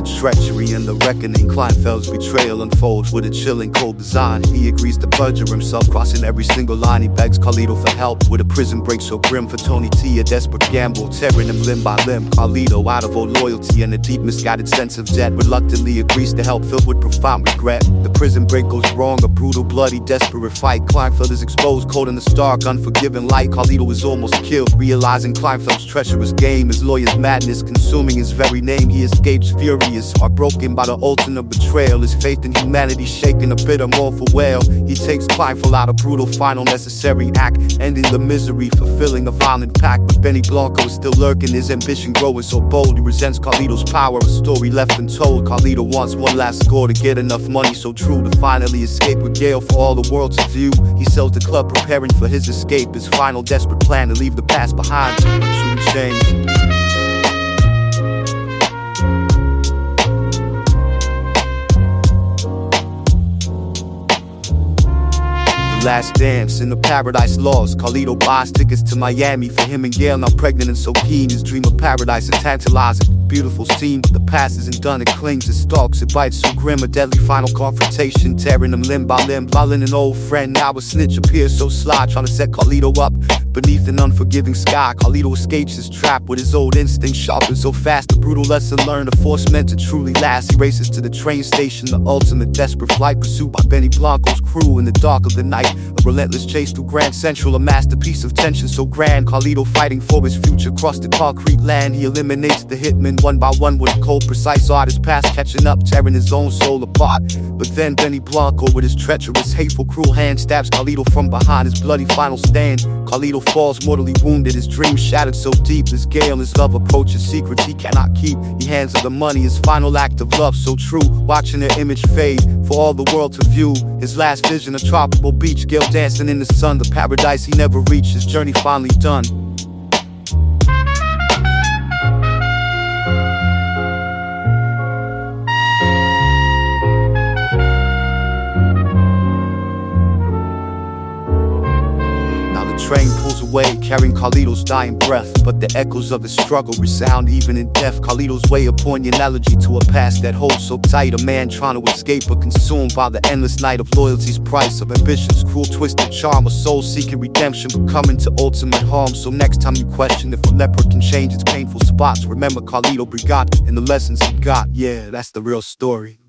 the treachery and the reckoning. Kleinfeld's betrayal unfolds with a chilling, cold design. He agrees to perjure himself, crossing every single line. He begs Carlito for help with a prison break so grim for Tony T. A desperate gamble, tearing him limb by limb. Carlito, out of all loyalty and a deep misguided sense of debt, reluctantly agrees to help, filled with profound regret. The prison break goes wrong, a brutal, bloody, desperate fight. Kleinfeld is exposed, cold in the stark, unforgiving light. Carlito is almost killed, realizing Kleinfeld's treacherous game. His lawyer's madness consuming his very name. He escapes furious, heartbroken by the ultimate betrayal. His faith in humanity shaken, a bitter mournful wail. He takes Kleinfeld out a brutal, final, necessary act, ending the misery, fulfilling a violent pact. But Benny Blanco is still lurking, his ambition growing so bold. He resents Carlito's power, a story left untold. Carlito wants one last score to get enough money so true to finally escape with Gail for all the world to view. He sells the club, preparing for his escape. His final desperate plan to leave the past behind. A true Last dance in the paradise lost. Carlito buys tickets to Miami for him and Gail. Now pregnant and so keen. His dream of paradise is tantalizing. Beautiful scene, but the past isn't done. It clings, it stalks, it bites so grim. A deadly final confrontation, tearing him limb by limb. Lulling an old friend, now a snitch appears so sly, trying to set Carlito up. Beneath an unforgiving sky, Carlito escapes his trap with his old instinct sharpened so fast. A brutal lesson learned, a force meant to truly last. He races to the train station, the ultimate desperate flight pursued by Benny Blanco's crew in the dark of the night. A relentless chase through Grand Central, a masterpiece of tension so grand. Carlito fighting for his future across the concrete land. He eliminates the hitmen one by one with a cold, precise art. His past catching up, tearing his own soul apart. But then Benny Blanco, with his treacherous, hateful, cruel hand, stabs Carlito from behind his bloody final stand. Carlito falls mortally wounded, his dreams shattered so deep. His Gail his love approaches secrets he cannot keep. He hands her the money, his final act of love so true. Watching her image fade for all the world to view. His last vision, a tropical beach, Gail dancing in the sun, the paradise he never reached. His journey finally done. Train pulls away, carrying Carlito's dying breath. But the echoes of his struggle resound even in death. Carlito's way, a poignant elegy to a past that holds so tight. A man trying to escape, but consumed by the endless night of loyalty's price, of ambition's cruel, twisted charm, a soul seeking redemption, but coming to ultimate harm. So next time you question if a leopard can change its painful spots, remember Carlito Brigante and the lessons he got. Yeah, that's the real story.